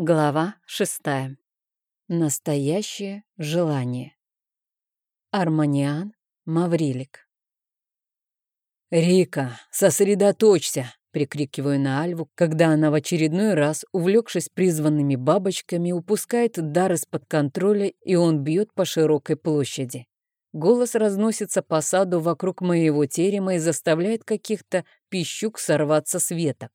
Глава шестая. Настоящее желание. Арманиан Маврилик. «Рика, сосредоточься!» — прикрикиваю на Альву, когда она в очередной раз, увлекшись призванными бабочками, упускает дар из-под контроля, и он бьет по широкой площади. Голос разносится по саду вокруг моего терема и заставляет каких-то пищук сорваться с веток.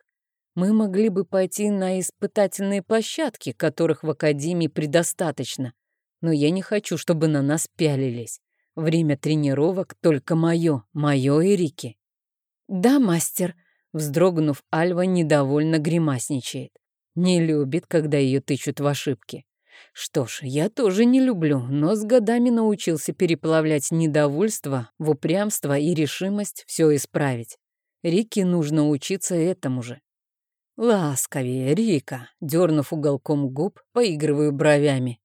Мы могли бы пойти на испытательные площадки, которых в Академии предостаточно. Но я не хочу, чтобы на нас пялились. Время тренировок только мое, мое и Рики. «Да, мастер», — вздрогнув, Альва недовольно гримасничает. Не любит, когда ее тычут в ошибки. Что ж, я тоже не люблю, но с годами научился переплавлять недовольство в упрямство и решимость все исправить. Рике нужно учиться этому же. «Ласковее, Рика!» — дернув уголком губ, поигрываю бровями.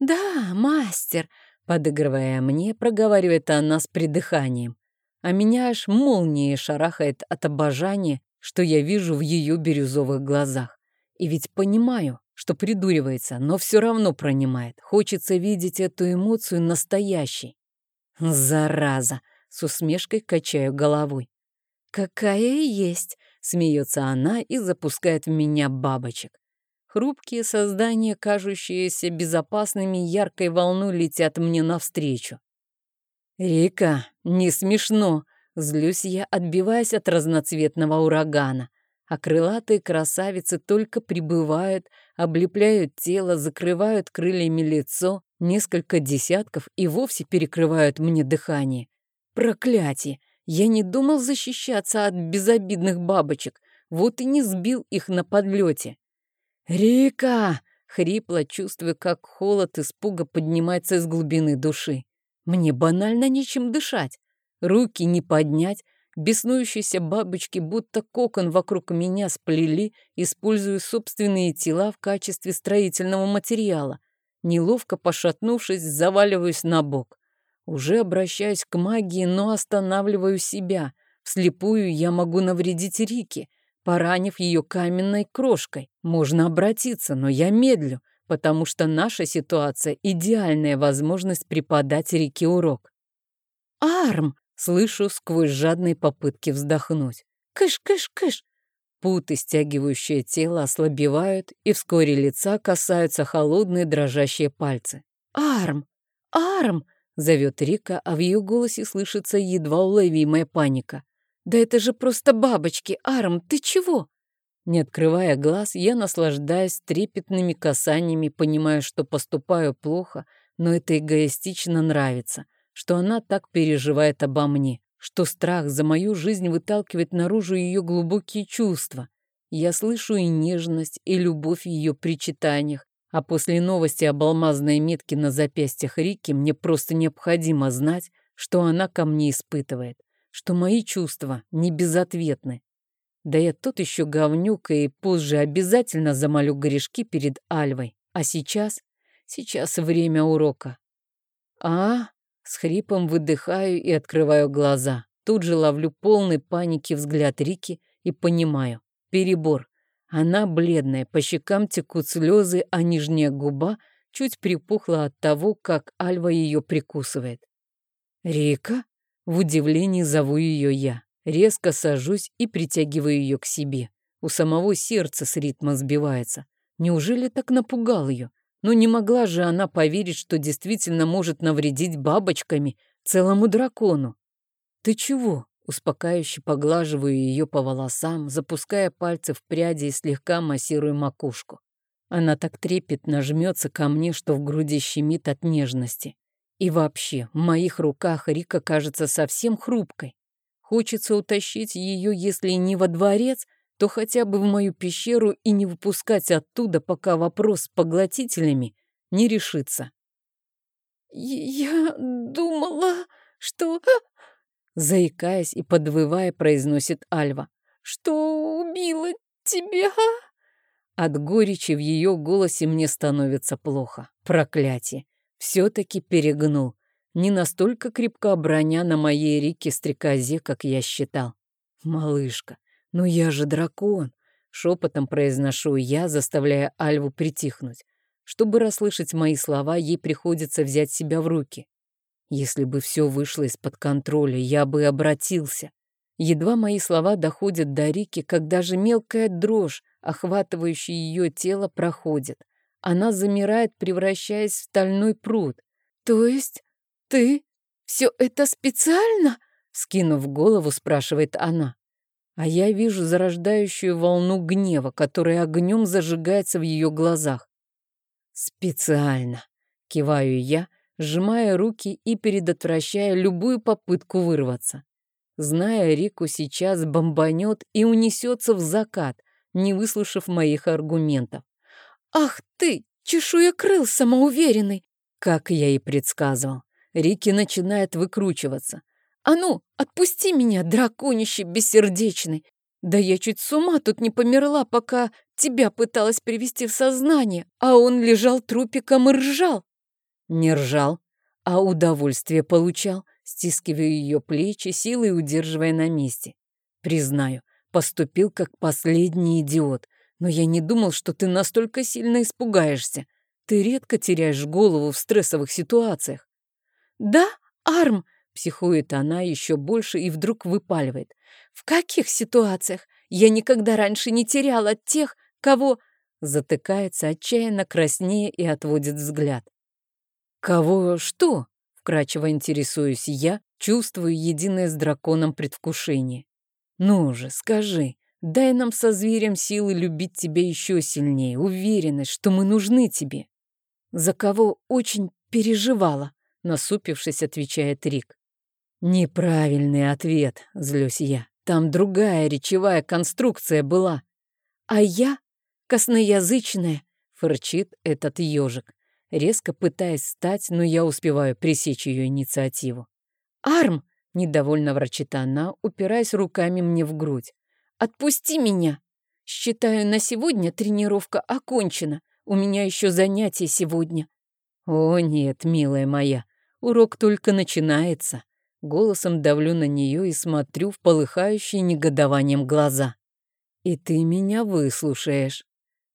«Да, мастер!» — подыгрывая мне, проговаривает она с придыханием. А меня аж молнией шарахает от обожания, что я вижу в ее бирюзовых глазах. И ведь понимаю, что придуривается, но все равно пронимает. Хочется видеть эту эмоцию настоящей. «Зараза!» — с усмешкой качаю головой. «Какая есть!» Смеется она и запускает в меня бабочек. Хрупкие создания, кажущиеся безопасными, яркой волной летят мне навстречу. «Рика, не смешно!» Злюсь я, отбиваясь от разноцветного урагана. А крылатые красавицы только прибывают, облепляют тело, закрывают крыльями лицо, несколько десятков и вовсе перекрывают мне дыхание. Проклятие! Я не думал защищаться от безобидных бабочек, вот и не сбил их на подлете. «Рика!» — хрипло, чувствуя, как холод испуга поднимается из глубины души. «Мне банально нечем дышать. Руки не поднять, беснующиеся бабочки будто кокон вокруг меня сплели, используя собственные тела в качестве строительного материала. Неловко пошатнувшись, заваливаюсь на бок. Уже обращаюсь к магии, но останавливаю себя. Вслепую я могу навредить Рике, поранив ее каменной крошкой. Можно обратиться, но я медлю, потому что наша ситуация — идеальная возможность преподать Рике урок. «Арм!» — слышу сквозь жадные попытки вздохнуть. «Кыш-кыш-кыш!» Путы, стягивающие тело, ослабевают, и вскоре лица касаются холодные дрожащие пальцы. «Арм! Арм!» Зовет Рика, а в ее голосе слышится едва уловимая паника. «Да это же просто бабочки! Арм, ты чего?» Не открывая глаз, я наслаждаюсь трепетными касаниями, понимая, что поступаю плохо, но это эгоистично нравится, что она так переживает обо мне, что страх за мою жизнь выталкивает наружу ее глубокие чувства. Я слышу и нежность, и любовь в ее причитаниях, а после новости об алмазной метке на запястьях Рики мне просто необходимо знать, что она ко мне испытывает, что мои чувства не безответны. Да я тот еще говнюк и позже обязательно замолю грешки перед Альвой. А сейчас? Сейчас время урока. А? С хрипом выдыхаю и открываю глаза. Тут же ловлю полный паники взгляд Рики и понимаю. Перебор. Она бледная, по щекам текут слезы, а нижняя губа чуть припухла от того, как Альва ее прикусывает. «Рика?» В удивлении зову ее я. Резко сажусь и притягиваю ее к себе. У самого сердца с ритма сбивается. Неужели так напугал ее? Ну не могла же она поверить, что действительно может навредить бабочками целому дракону. «Ты чего?» Успокаивающе поглаживаю ее по волосам, запуская пальцы в пряди и слегка массирую макушку. Она так трепетно жмется ко мне, что в груди щемит от нежности. И вообще, в моих руках Рика кажется совсем хрупкой. Хочется утащить ее, если не во дворец, то хотя бы в мою пещеру и не выпускать оттуда, пока вопрос с поглотителями не решится. «Я думала, что...» Заикаясь и подвывая, произносит Альва. «Что убило тебя?» От горечи в ее голосе мне становится плохо. Проклятие. Все-таки перегнул. Не настолько крепка броня на моей Рике-стрекозе, как я считал. Малышка, ну я же дракон. Шепотом произношу я, заставляя Альву притихнуть. Чтобы расслышать мои слова, ей приходится взять себя в руки. Если бы все вышло из-под контроля, я бы обратился. Едва мои слова доходят до Рики, как даже мелкая дрожь, охватывающая ее тело, проходит. Она замирает, превращаясь в стальной пруд. «То есть ты все это специально?» Скинув голову, спрашивает она. А я вижу зарождающую волну гнева, которая огнем зажигается в ее глазах. «Специально!» — киваю я, сжимая руки и предотвращая любую попытку вырваться. Зная, Рику сейчас бомбанет и унесется в закат, не выслушав моих аргументов. «Ах ты, чешуекрыл самоуверенный!» Как я и предсказывал. Рики начинает выкручиваться. «А ну, отпусти меня, драконище бессердечный! Да я чуть с ума тут не померла, пока тебя пыталась привести в сознание, а он лежал трупиком и ржал!» Не ржал, а удовольствие получал, стискивая ее плечи, силой удерживая на месте. Признаю, поступил как последний идиот, но я не думал, что ты настолько сильно испугаешься. Ты редко теряешь голову в стрессовых ситуациях. «Да, Арм?» — психует она еще больше и вдруг выпаливает. «В каких ситуациях? Я никогда раньше не теряла тех, кого...» Затыкается отчаянно краснее и отводит взгляд. «Кого что?» Вкрадчиво интересуюсь я, чувствую единое с драконом предвкушение. Ну же, скажи, дай нам со зверем силы любить тебя еще сильнее, уверенность, что мы нужны тебе. За кого очень переживала, насупившись, отвечает Рик. Неправильный ответ, злюсь я. Там другая речевая конструкция была. А я косноязычная, фырчит этот ежик резко пытаясь встать, но я успеваю пресечь ее инициативу. «Арм!» — недовольно ворчит она, упираясь руками мне в грудь. «Отпусти меня! Считаю, на сегодня тренировка окончена. У меня еще занятие сегодня». «О нет, милая моя, урок только начинается». Голосом давлю на нее и смотрю в полыхающие негодованием глаза. «И ты меня выслушаешь».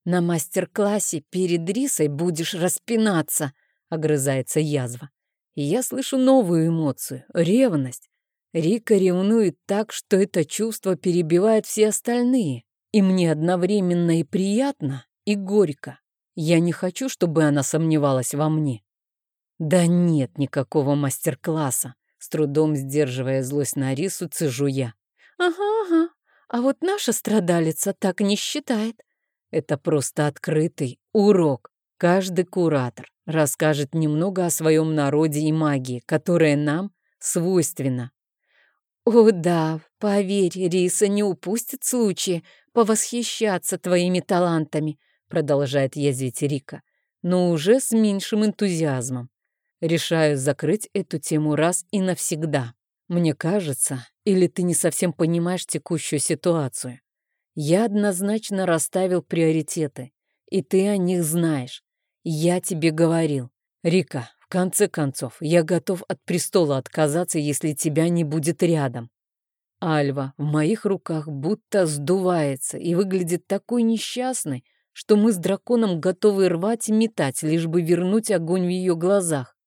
«На мастер-классе перед Рисой будешь распинаться», — огрызается язва. И я слышу новую эмоцию — ревность. Рика ревнует так, что это чувство перебивает все остальные. И мне одновременно и приятно, и горько. Я не хочу, чтобы она сомневалась во мне. Да нет никакого мастер-класса. С трудом сдерживая злость на Рису, цежу я. «Ага, ага. А вот наша страдалица так не считает. Это просто открытый урок. Каждый куратор расскажет немного о своем народе и магии, которая нам свойственна. «О да, поверь, Риса не упустит случая повосхищаться твоими талантами», продолжает язвить Рика, но уже с меньшим энтузиазмом. Решаю закрыть эту тему раз и навсегда. Мне кажется, или ты не совсем понимаешь текущую ситуацию. Я однозначно расставил приоритеты, и ты о них знаешь. Я тебе говорил. Рика, в конце концов, я готов от престола отказаться, если тебя не будет рядом. Альва в моих руках будто сдувается и выглядит такой несчастной, что мы с драконом готовы рвать и метать, лишь бы вернуть огонь в ее глазах.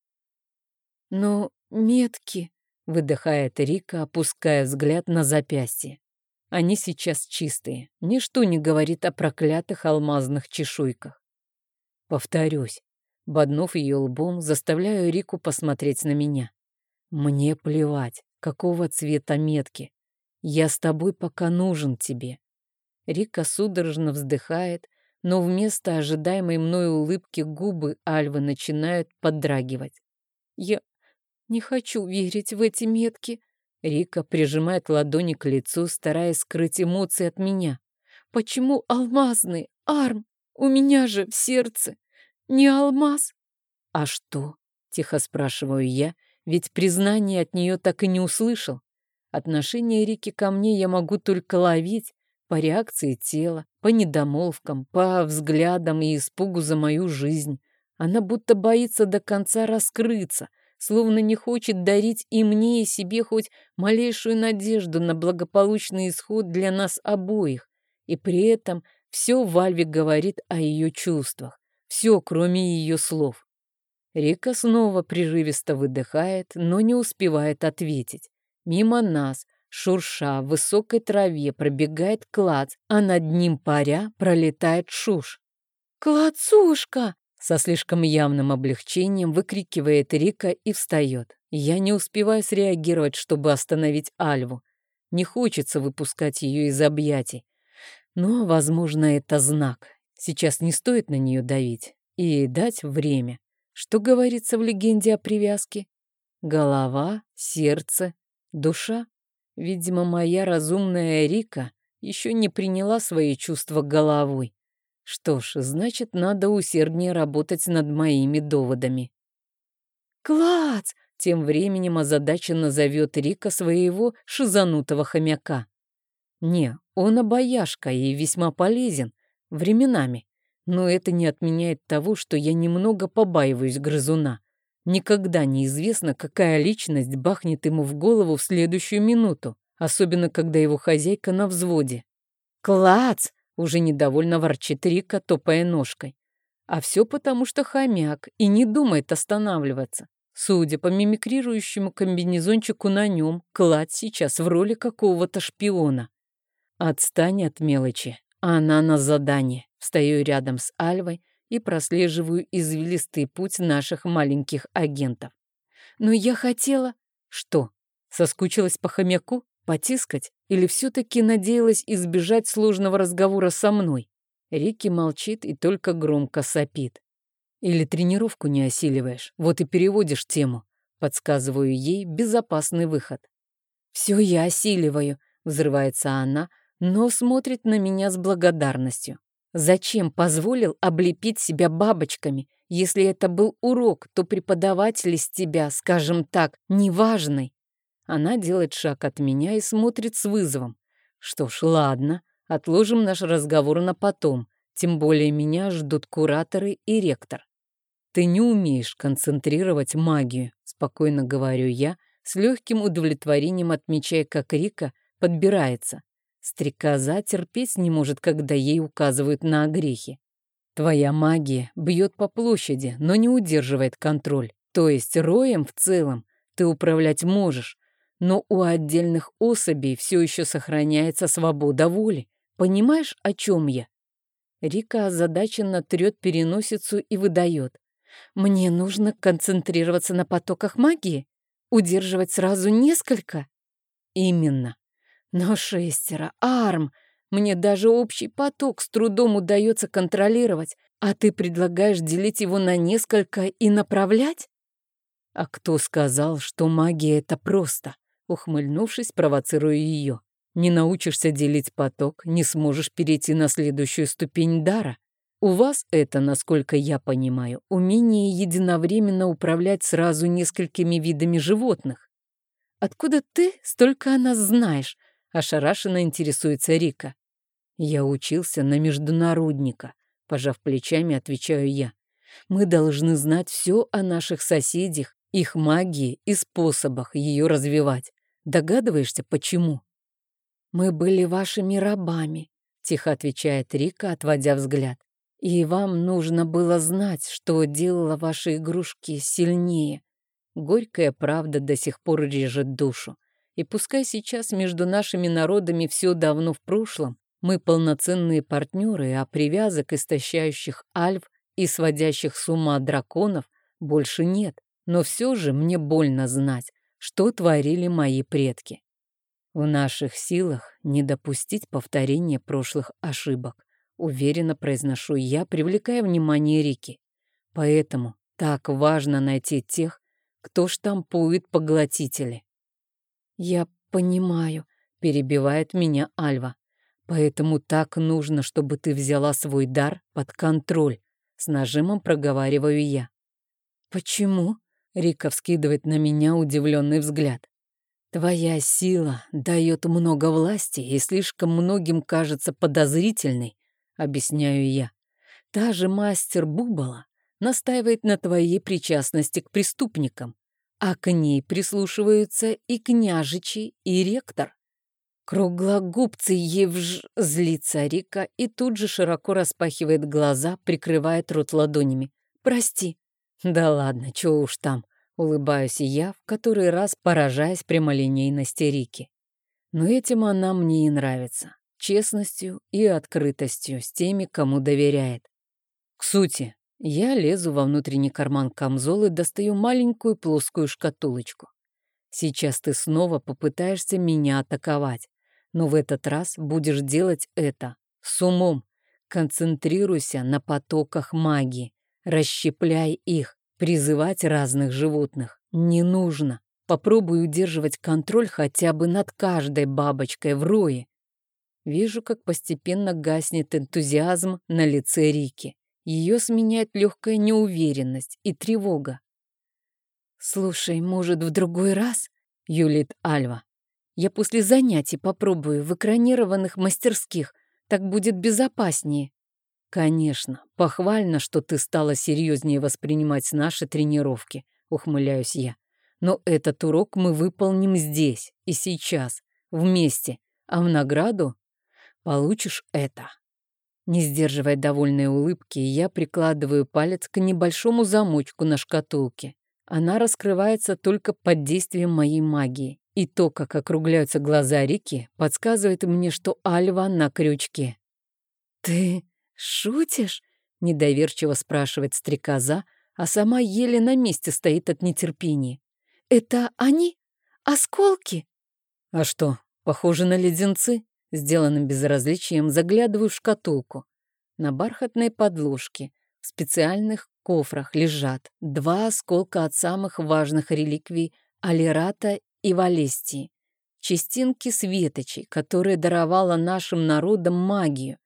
«Но метки», — выдыхает Рика, опуская взгляд на запястье. Они сейчас чистые. Ничто не говорит о проклятых алмазных чешуйках. Повторюсь, боднув ее лбом, заставляю Рику посмотреть на меня. Мне плевать, какого цвета метки. Я с тобой пока нужен тебе. Рика судорожно вздыхает, но вместо ожидаемой мной улыбки губы Альвы начинают подрагивать. Я не хочу верить в эти метки, Рика прижимает ладони к лицу, стараясь скрыть эмоции от меня. «Почему алмазный, Арм? У меня же в сердце не алмаз». «А что?» — тихо спрашиваю я, ведь признание от нее так и не услышал. Отношение Рики ко мне я могу только ловить по реакции тела, по недомолвкам, по взглядам и испугу за мою жизнь. Она будто боится до конца раскрыться, словно не хочет дарить и мне, и себе хоть малейшую надежду на благополучный исход для нас обоих. И при этом все Вальви говорит о ее чувствах. Все, кроме ее слов. Рика снова прерывисто выдыхает, но не успевает ответить. Мимо нас, шурша в высокой траве, пробегает клац, а над ним паря пролетает шуш. «Клацушка!» Со слишком явным облегчением выкрикивает Рика и встает. Я не успеваю среагировать, чтобы остановить Альву. Не хочется выпускать ее из объятий. Но, возможно, это знак. Сейчас не стоит на нее давить и дать время. Что говорится в легенде о привязке? Голова, сердце, душа. Видимо, моя разумная Рика еще не приняла свои чувства головой. Что ж, значит, надо усерднее работать над моими доводами. «Клац!» — тем временем озадаченно зовет Рика своего шизанутого хомяка. Не, он обаяшка и весьма полезен, временами. Но это не отменяет того, что я немного побаиваюсь грызуна. Никогда неизвестно, какая личность бахнет ему в голову в следующую минуту, особенно когда его хозяйка на взводе. «Клац!» Уже недовольно ворчит Рика, топая ножкой. А все потому, что хомяк и не думает останавливаться. Судя по мимикрирующему комбинезончику на нем, Клад сейчас в роли какого-то шпиона. Отстань от мелочи. Она на задание. Встаю рядом с Альвой и прослеживаю извилистый путь наших маленьких агентов. Но я хотела... Что? Соскучилась по хомяку? Потискать? Или все-таки надеялась избежать сложного разговора со мной? Рики молчит и только громко сопит. Или тренировку не осиливаешь, вот и переводишь тему. Подсказываю ей безопасный выход. «Все я осиливаю», — взрывается она, но смотрит на меня с благодарностью. «Зачем позволил облепить себя бабочками? Если это был урок, то преподаватель из тебя, скажем так, неважный. Она делает шаг от меня и смотрит с вызовом. Что ж, ладно, отложим наш разговор на потом. Тем более меня ждут кураторы и ректор. Ты не умеешь концентрировать магию, спокойно говорю я, с легким удовлетворением отмечая, как Рика подбирается. Стрекоза терпеть не может, когда ей указывают на огрехи. Твоя магия бьет по площади, но не удерживает контроль. То есть роем в целом ты управлять можешь, но у отдельных особей все еще сохраняется свобода воли. Понимаешь, о чем я? Рика озадаченно трет переносицу и выдает. Мне нужно концентрироваться на потоках магии? Удерживать сразу несколько? Именно. Но шестеро, арм, мне даже общий поток с трудом удается контролировать, а ты предлагаешь делить его на несколько и направлять? А кто сказал, что магия — это просто? Ухмыльнувшись, провоцирую ее. Не научишься делить поток, не сможешь перейти на следующую ступень дара. У вас это, насколько я понимаю, умение единовременно управлять сразу несколькими видами животных. Откуда ты столько о нас знаешь? Ошарашенно интересуется Рика. Я учился на международника, пожав плечами, отвечаю я. Мы должны знать все о наших соседях, их магии и способах ее развивать. Догадываешься, почему?» «Мы были вашими рабами», — тихо отвечает Рика, отводя взгляд. «И вам нужно было знать, что делало ваши игрушки сильнее. Горькая правда до сих пор режет душу. И пускай сейчас между нашими народами все давно в прошлом, мы полноценные партнеры, а привязок, истощающих альв и сводящих с ума драконов, больше нет. Но все же мне больно знать, что творили мои предки. В наших силах не допустить повторения прошлых ошибок, уверенно произношу я, привлекая внимание Рики. Поэтому так важно найти тех, кто штампует поглотители. Я понимаю, перебивает меня Альва. Поэтому так нужно, чтобы ты взяла свой дар под контроль, с нажимом проговариваю я. Почему? Рика вскидывает на меня удивленный взгляд. Твоя сила дает много власти и слишком многим кажется подозрительной, объясняю я. Та же мастер Бубала настаивает на твоей причастности к преступникам, а к ней прислушиваются и княжичи, и ректор. Круглогубцы евж... Злится Рика и тут же широко распахивает глаза, прикрывает рот ладонями. «Прости». «Да ладно, чего уж там». Улыбаюсь я, в который раз поражаясь прямолинейности Рики. Но этим она мне и нравится. Честностью и открытостью с теми, кому доверяет. К сути, я лезу во внутренний карман камзола и достаю маленькую плоскую шкатулочку. Сейчас ты снова попытаешься меня атаковать, но в этот раз будешь делать это с умом. Концентрируйся на потоках магии, расщепляй их, призывать разных животных не нужно. Попробуй удерживать контроль хотя бы над каждой бабочкой в рое. Вижу, как постепенно гаснет энтузиазм на лице Рики. Ее сменяет легкая неуверенность и тревога. «Слушай, может, в другой раз?» — юлит Альва. «Я после занятий попробую в экранированных мастерских. Так будет безопаснее». «Конечно, похвально, что ты стала серьезнее воспринимать наши тренировки», — ухмыляюсь я. «Но этот урок мы выполним здесь и сейчас, вместе, а в награду получишь это». Не сдерживая довольной улыбки, я прикладываю палец к небольшому замочку на шкатулке. Она раскрывается только под действием моей магии. И то, как округляются глаза Рики, подсказывает мне, что Альва на крючке. «Ты шутишь?» — недоверчиво спрашивает стрекоза, а сама еле на месте стоит от нетерпения. «Это они? Осколки?» «А что, похоже на леденцы?» Сделанным безразличием заглядываю в шкатулку. На бархатной подложке в специальных кофрах лежат два осколка от самых важных реликвий Алирата и Валестии. Частинки светочей, которые даровала нашим народам магию.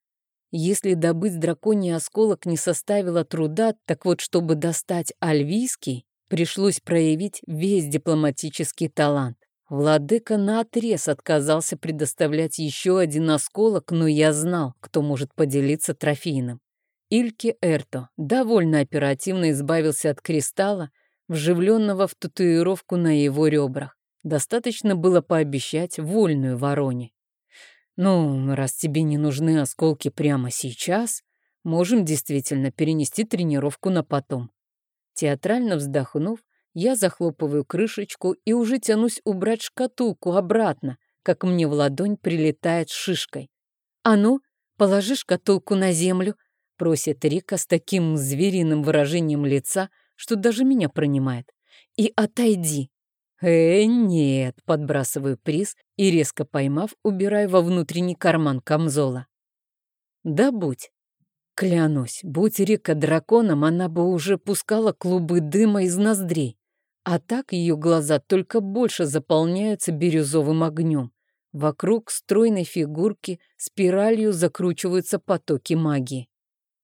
Если добыть драконий осколок не составило труда, так вот, чтобы достать альвийский, пришлось проявить весь дипломатический талант. Владыка наотрез отказался предоставлять еще один осколок, но я знал, кто может поделиться трофейным. Ильке Эрто довольно оперативно избавился от кристалла, вживленного в татуировку на его ребрах. Достаточно было пообещать вольную вороне. «Ну, раз тебе не нужны осколки прямо сейчас, можем действительно перенести тренировку на потом». Театрально вздохнув, я захлопываю крышечку и уже тянусь убрать шкатулку обратно, как мне в ладонь прилетает шишкой. «А ну, положи шкатулку на землю», — просит Рика с таким звериным выражением лица, что даже меня пронимает. «И отойди». «Э, нет», — подбрасываю приз и, резко поймав, убираю во внутренний карман камзола. «Да будь». Клянусь, будь Рика драконом, она бы уже пускала клубы дыма из ноздрей. А так ее глаза только больше заполняются бирюзовым огнем. Вокруг стройной фигурки спиралью закручиваются потоки магии.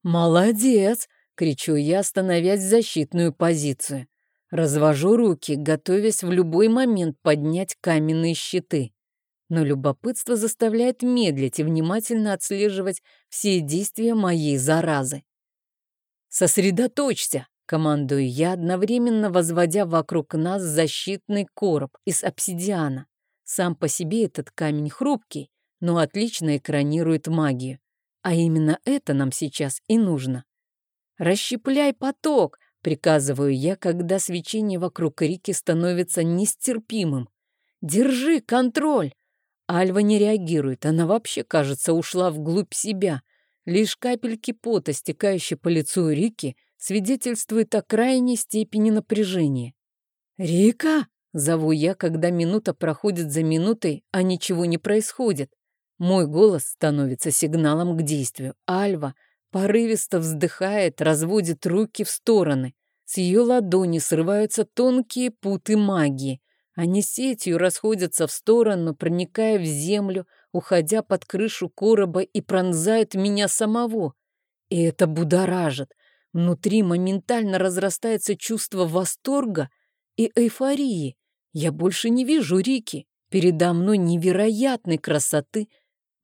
«Молодец!» — кричу я, становясь в защитную позицию. Развожу руки, готовясь в любой момент поднять каменные щиты. Но любопытство заставляет медлить и внимательно отслеживать все действия моей заразы. «Сосредоточься!» Командую я, одновременно возводя вокруг нас защитный короб из обсидиана. Сам по себе этот камень хрупкий, но отлично экранирует магию. А именно это нам сейчас и нужно. «Расщепляй поток!» — приказываю я, когда свечение вокруг Рики становится нестерпимым. «Держи контроль!» Альва не реагирует, она вообще, кажется, ушла вглубь себя. Лишь капельки пота, стекающие по лицу Рики, свидетельствует о крайней степени напряжения. «Рика!» — зову я, когда минута проходит за минутой, а ничего не происходит. Мой голос становится сигналом к действию. Альва порывисто вздыхает, разводит руки в стороны. С ее ладони срываются тонкие путы магии. Они сетью расходятся в сторону, проникая в землю, уходя под крышу короба и пронзают меня самого. И это будоражит, Внутри моментально разрастается чувство восторга и эйфории. Я больше не вижу Рики. Передо мной невероятной красоты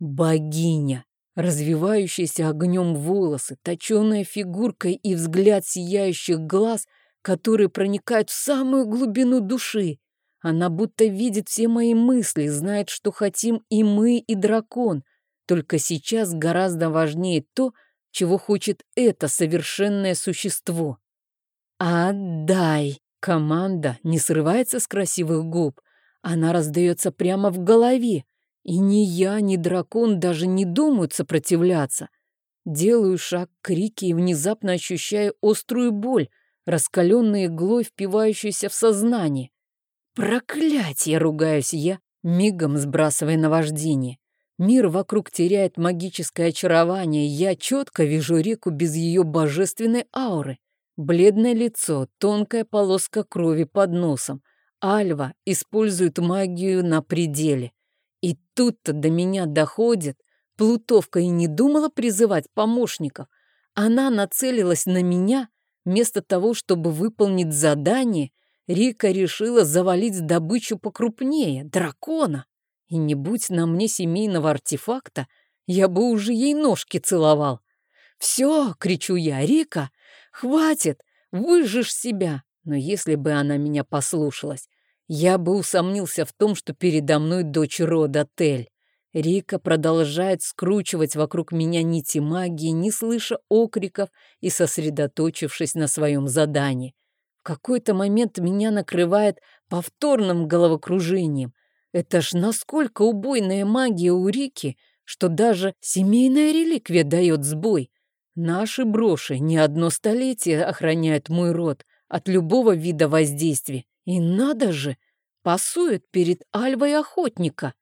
богиня, развивающаяся огнем волосы, точеная фигурка и взгляд сияющих глаз, которые проникают в самую глубину души. Она будто видит все мои мысли, знает, что хотим и мы, и дракон. Только сейчас гораздо важнее то, чего хочет это совершенное существо. «Отдай!» Команда не срывается с красивых губ. Она раздается прямо в голове. И ни я, ни дракон даже не думают сопротивляться. Делаю шаг к Рике и внезапно ощущаю острую боль, раскаленной иглой, впивающуюся в сознание. Проклятие, ругаюсь я, мигом сбрасывая наваждение. Мир вокруг теряет магическое очарование, я четко вижу реку без ее божественной ауры. Бледное лицо, тонкая полоска крови под носом. Альва использует магию на пределе. И тут-то до меня доходит. Плутовка и не думала призывать помощников. Она нацелилась на меня. Вместо того, чтобы выполнить задание, Рика решила завалить добычу покрупнее, дракона. И не будь на мне семейного артефакта, я бы уже ей ножки целовал. «Все!» — кричу я. «Рика, хватит! Выжжешь себя!» Но если бы она меня послушалась, я бы усомнился в том, что передо мной дочь рода Тель. Рика продолжает скручивать вокруг меня нити магии, не слыша окриков и сосредоточившись на своем задании. В какой-то момент меня накрывает повторным головокружением. Это ж насколько убойная магия у Рики, что даже семейная реликвия дает сбой. Наши броши не одно столетие охраняют мой род от любого вида воздействия. И надо же, пасует перед Альвой охотника.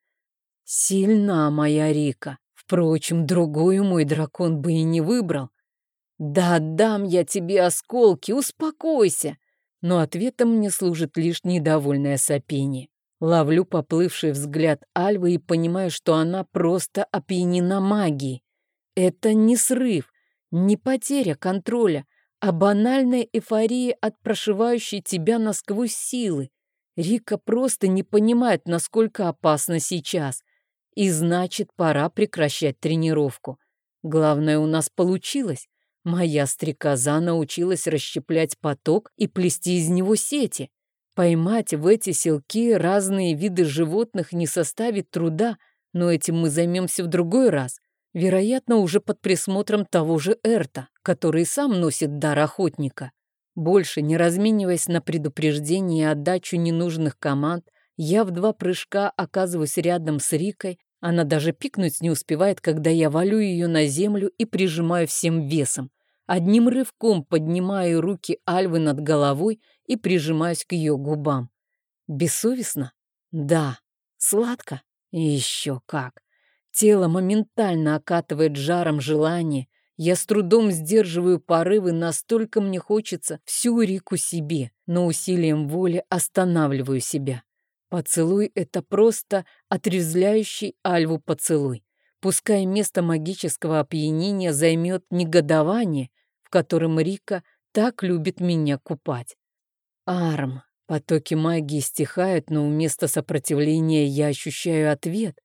Сильна моя Рика. Впрочем, другую мой дракон бы и не выбрал. Да дам я тебе осколки, успокойся но ответом мне служит лишь недовольное сопение. Ловлю поплывший взгляд Альвы и понимаю, что она просто опьянена магией. Это не срыв, не потеря контроля, а банальная эйфория от прошивающей тебя насквозь силы. Рика просто не понимает, насколько опасно сейчас. И значит, пора прекращать тренировку. Главное, у нас получилось. Моя стрекоза научилась расщеплять поток и плести из него сети. Поймать в эти селки разные виды животных не составит труда, но этим мы займемся в другой раз. Вероятно, уже под присмотром того же Эрта, который сам носит дар охотника. Больше не размениваясь на предупреждение и отдачу ненужных команд, я в два прыжка оказываюсь рядом с Рикой, она даже пикнуть не успевает, когда я валю ее на землю и прижимаю всем весом. Одним рывком поднимаю руки Альвы над головой и прижимаюсь к ее губам. Бессовестно? Да. Сладко? Еще как. Тело моментально окатывает жаром желание. Я с трудом сдерживаю порывы, настолько мне хочется всю Рику себе, но усилием воли останавливаю себя. Поцелуй — это просто отрезвляющий Альву поцелуй. Пускай место магического опьянения займет негодование, в котором Рика так любит меня купать. Арм. Потоки магии стихают, но вместо сопротивления я ощущаю ответ.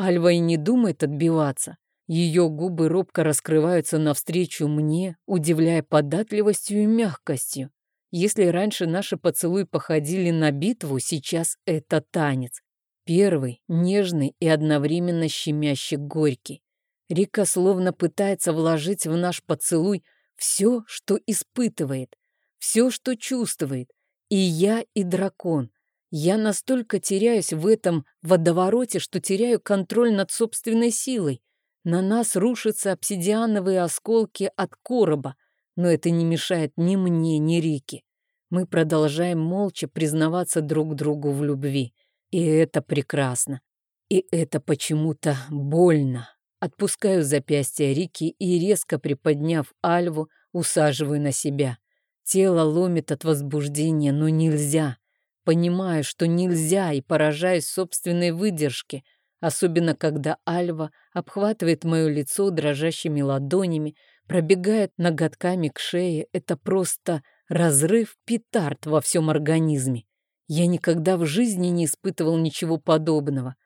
Альва и не думает отбиваться. Ее губы робко раскрываются навстречу мне, удивляя податливостью и мягкостью. Если раньше наши поцелуи походили на битву, сейчас это танец. Первый, нежный и одновременно щемящий горький. Рика словно пытается вложить в наш поцелуй все, что испытывает, все, что чувствует. И я, и дракон. Я настолько теряюсь в этом водовороте, что теряю контроль над собственной силой. На нас рушатся обсидиановые осколки от короба, но это не мешает ни мне, ни Рике. Мы продолжаем молча признаваться друг другу в любви. И это прекрасно. И это почему-то больно. Отпускаю запястье Рики и, резко приподняв Альву, усаживаю на себя. Тело ломит от возбуждения, но нельзя. Понимаю, что нельзя, и поражаюсь собственной выдержке, особенно когда Альва обхватывает мое лицо дрожащими ладонями, пробегает ноготками к шее. Это просто разрыв петард во всем организме. Я никогда в жизни не испытывал ничего подобного.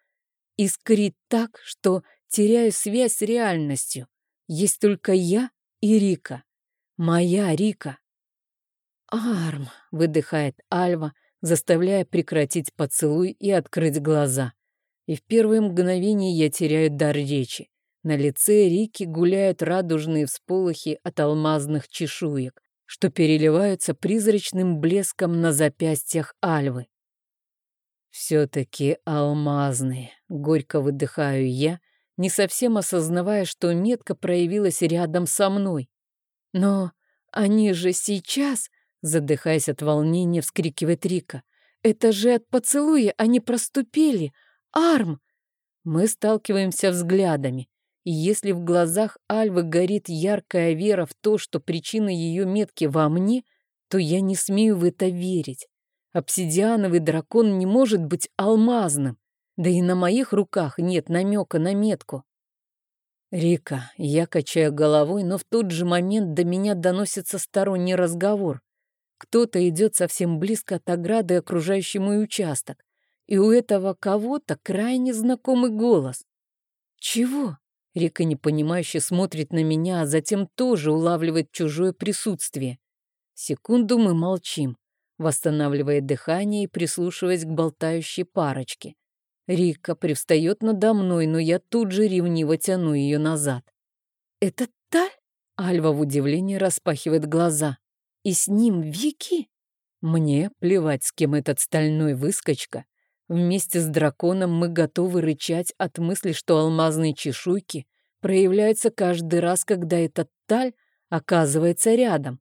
Искрит так, что теряю связь с реальностью. Есть только я и Рика. Моя Рика. «Арм», — выдыхает Альва, заставляя прекратить поцелуй и открыть глаза. И в первые мгновения я теряю дар речи. На лице Рики гуляют радужные всполохи от алмазных чешуек, что переливаются призрачным блеском на запястьях Альвы. «Все-таки алмазные», — горько выдыхаю я, не совсем осознавая, что метка проявилась рядом со мной. «Но они же сейчас...» — задыхаясь от волнения, вскрикивает Рика. «Это же от поцелуя они проступили! Арм!» Мы сталкиваемся взглядами, и если в глазах Альвы горит яркая вера в то, что причина ее метки во мне, то я не смею в это верить. Обсидиановый дракон не может быть алмазным. Да и на моих руках нет намека на метку. Рика, я качаю головой, но в тот же момент до меня доносится сторонний разговор. Кто-то идет совсем близко от ограды, окружающий мой участок. И у этого кого-то крайне знакомый голос. «Чего?» Рика непонимающе смотрит на меня, а затем тоже улавливает чужое присутствие. Секунду мы молчим восстанавливая дыхание и прислушиваясь к болтающей парочке. Рика привстает надо мной, но я тут же ревниво тяну ее назад. «Это та?» Альва в удивлении распахивает глаза. «И с ним Вики?» Мне плевать, с кем этот стальной выскочка. Вместе с драконом мы готовы рычать от мысли, что алмазные чешуйки проявляются каждый раз, когда этот таль оказывается рядом.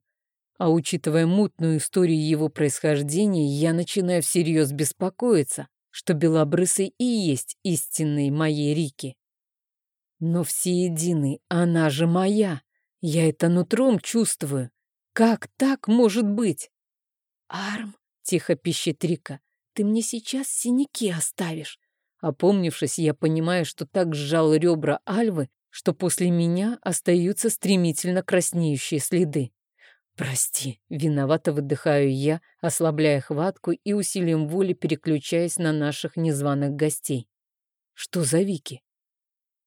А учитывая мутную историю его происхождения, я начинаю всерьез беспокоиться, что Белобрысый и есть истинный моей Рики. Но всеединый, она же моя. Я это нутром чувствую. Как так может быть? Арм, тихо пищит Рика, ты мне сейчас синяки оставишь. Опомнившись, я понимаю, что так сжал ребра Альвы, что после меня остаются стремительно краснеющие следы. «Прости», — виновато выдыхаю я, ослабляя хватку и усилием воли переключаясь на наших незваных гостей. «Что за Вики?»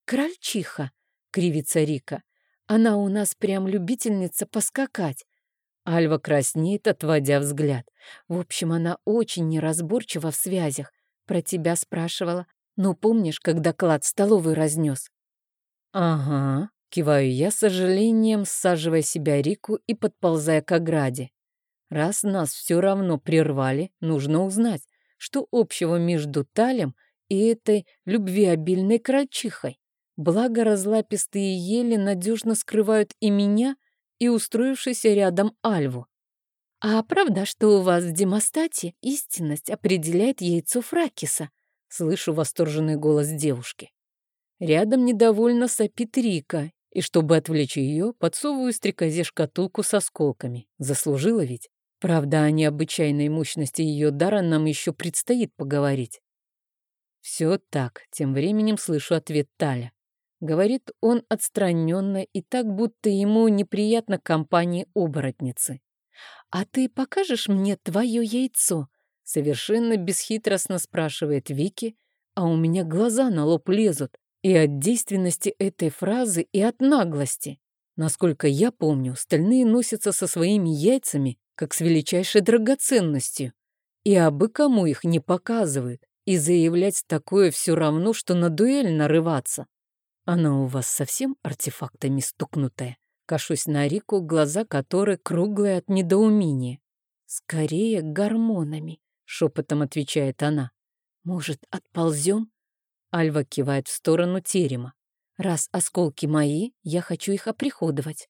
«Крольчиха», — кривится Рика. «Она у нас прям любительница поскакать». Альва краснеет, отводя взгляд. В общем, она очень неразборчива в связях. Про тебя спрашивала. Ну, помнишь, когда клад столовую разнес? «Ага», Киваю я с сожалением, саживая себя Рику и подползая к ограде. Раз нас все равно прервали, нужно узнать, что общего между Талем и этой любвеобильной крольчихой. Благо разлапистые ели надежно скрывают и меня, и устроившийся рядом Альву. «А правда, что у вас в демостате истинность определяет яйцо Фракиса?» Слышу восторженный голос девушки. Рядом недовольно сопит Рика, и чтобы отвлечь ее, подсовываю стрекозе шкатулку с осколками. Заслужила ведь. Правда, о необычайной мощности ее дара нам еще предстоит поговорить. Все так, тем временем слышу ответ Таля. Говорит он отстраненно и так, будто ему неприятно компании оборотницы. «А ты покажешь мне твое яйцо?» Совершенно бесхитростно спрашивает Вики, а у меня глаза на лоб лезут. И от действенности этой фразы, и от наглости. Насколько я помню, стальные носятся со своими яйцами, как с величайшей драгоценностью. И абы кому их не показывают. И заявлять такое все равно, что на дуэль нарываться. Она у вас совсем артефактами стукнутая. Кашусь на Рику, глаза которой круглые от недоумения. «Скорее гормонами», — шепотом отвечает она. «Может, отползем? Альва кивает в сторону терема. «Раз осколки мои, я хочу их оприходовать».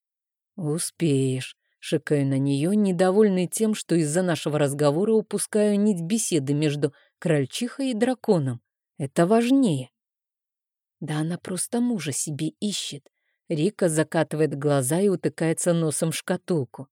«Успеешь», — шикаю на нее, недовольный тем, что из-за нашего разговора упускаю нить беседы между крольчихой и драконом. Это важнее. Да она просто мужа себе ищет. Рика закатывает глаза и утыкается носом в шкатулку.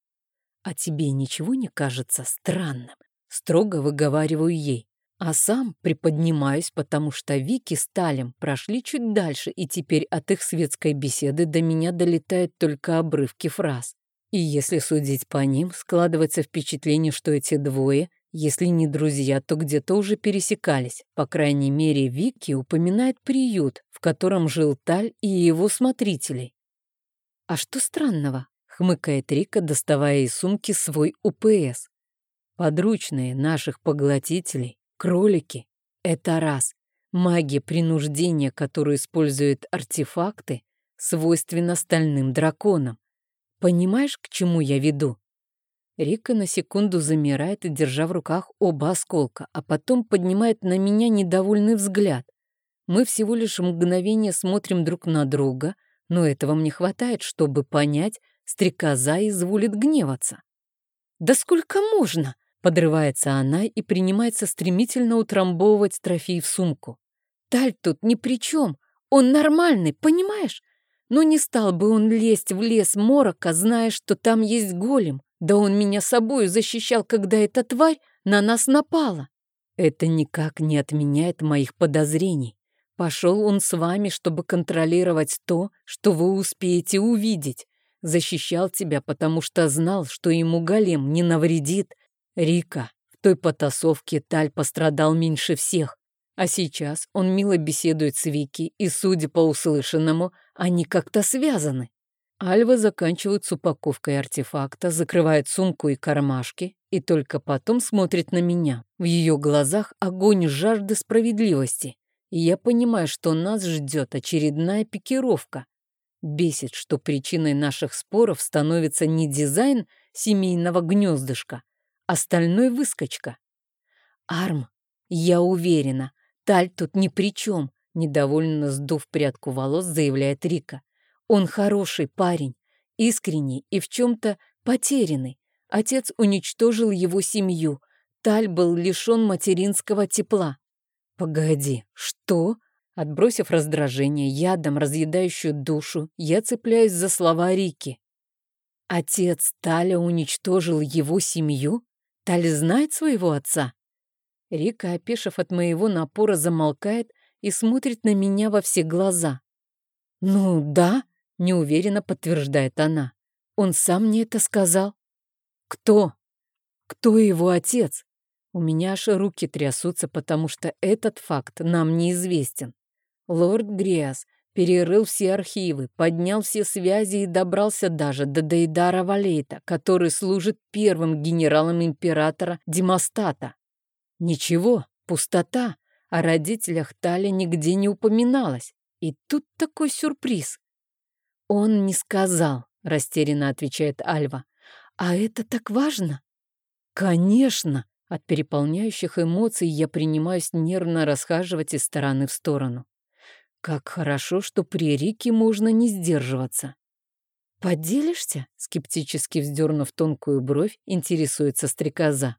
«А тебе ничего не кажется странным?» Строго выговариваю ей. А сам приподнимаюсь, потому что Вики с Талем прошли чуть дальше, и теперь от их светской беседы до меня долетают только обрывки фраз. И если судить по ним, складывается впечатление, что эти двое, если не друзья, то где-то уже пересекались. По крайней мере, Вики упоминает приют, в котором жил Таль и его смотрителей. «А что странного?» — хмыкает Рика, доставая из сумки свой УПС. Подручные наших поглотителей, кролики — это раз. Магия принуждения, которую используют артефакты, свойственна стальным драконам. Понимаешь, к чему я веду? Рика на секунду замирает, держа в руках оба осколка, а потом поднимает на меня недовольный взгляд. Мы всего лишь мгновение смотрим друг на друга, но этого мне хватает, чтобы понять, стрекоза изволит гневаться. «Да сколько можно?» — подрывается она и принимается стремительно утрамбовывать трофей в сумку. «Таль тут ни при чем, он нормальный, понимаешь? Но не стал бы он лезть в лес Морока, зная, что там есть голем. Да он меня собою защищал, когда эта тварь на нас напала. Это никак не отменяет моих подозрений. Пошел он с вами, чтобы контролировать то, что вы успеете увидеть. Защищал тебя, потому что знал, что ему голем не навредит. Рика, в той потасовке Таль пострадал меньше всех. А сейчас он мило беседует с Вики, и, судя по услышанному, они как-то связаны. Альва заканчивает с упаковкой артефакта, закрывает сумку и кармашки и только потом смотрит на меня. В ее глазах огонь жажды справедливости. И я понимаю, что нас ждет очередная пикировка. Бесит, что причиной наших споров становится не дизайн семейного гнездышка, а стальной выскочка. Арм, я уверена, Таль тут ни при чем, недовольно сдув прядку волос, заявляет Рика. Он хороший парень, искренний и в чем-то потерянный. Отец уничтожил его семью. Таль был лишен материнского тепла. «Погоди, что?» Отбросив раздражение, ядом разъедающую душу, я цепляюсь за слова Рики. Отец Таля уничтожил его семью? Таль знает своего отца? Рика, опешив от моего напора, замолкает и смотрит на меня во все глаза. «Ну да», неуверенно подтверждает она. Он сам мне это сказал. Кто? Кто его отец? У меня аж руки трясутся, потому что этот факт нам неизвестен. Лорд Гриас перерыл все архивы, поднял все связи и добрался даже до Дейдара Валейта, который служит первым генералом императора Демостата. Ничего, пустота, о родителях Тали нигде не упоминалось. И тут такой сюрприз. «Он не сказал», — растерянно отвечает Альва. «А это так важно?» «Конечно!» От переполняющих эмоций я принимаюсь нервно расхаживать из стороны в сторону. Как хорошо, что при Рике можно не сдерживаться. «Поделишься?» — скептически вздернув тонкую бровь, интересуется стрекоза.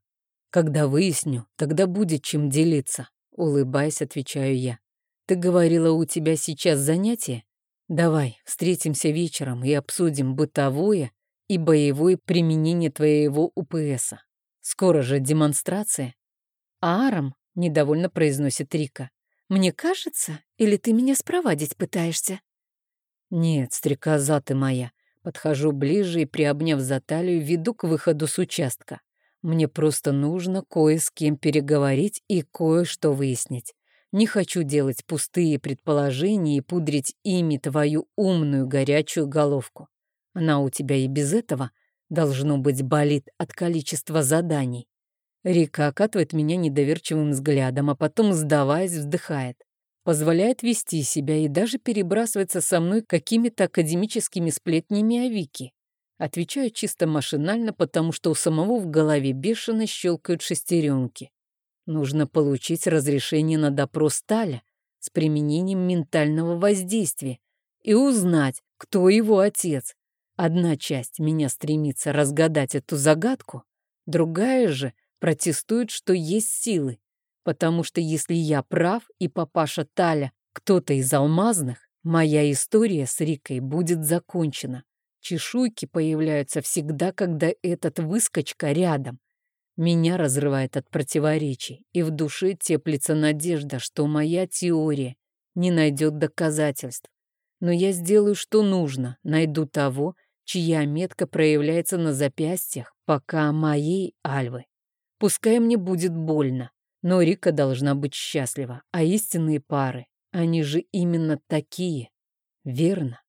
«Когда выясню, тогда будет чем делиться», — улыбаясь, отвечаю я. «Ты говорила, у тебя сейчас занятие?» Давай встретимся вечером и обсудим бытовое и боевое применение твоего УПСа. Скоро же демонстрация. Арам недовольно произносит Рика. Мне кажется, или ты меня спровадить пытаешься? Нет, стрекоза ты моя. Подхожу ближе и, приобняв за талию, веду к выходу с участка. Мне просто нужно кое с кем переговорить и кое-что выяснить. Не хочу делать пустые предположения и пудрить ими твою умную горячую головку. Она у тебя и без этого, должно быть, болит от количества заданий. Рика окатывает меня недоверчивым взглядом, а потом, сдаваясь, вздыхает. Позволяет вести себя и даже перебрасывается со мной какими-то академическими сплетнями о Вике. Отвечаю чисто машинально, потому что у самого в голове бешено щелкают шестеренки. Нужно получить разрешение на допрос Таля с применением ментального воздействия и узнать, кто его отец. Одна часть меня стремится разгадать эту загадку, другая же протестует, что есть силы, потому что если я прав и папаша Таля кто-то из алмазных, моя история с Рикой будет закончена. Чешуйки появляются всегда, когда этот выскочка рядом. Меня разрывает от противоречий, и в душе теплится надежда, что моя теория не найдет доказательств. Но я сделаю, что нужно, найду того, чья метка проявляется на запястьях, пока моей Альвы. Пускай мне будет больно, но Рика должна быть счастлива, а истинные пары, они же именно такие, верно?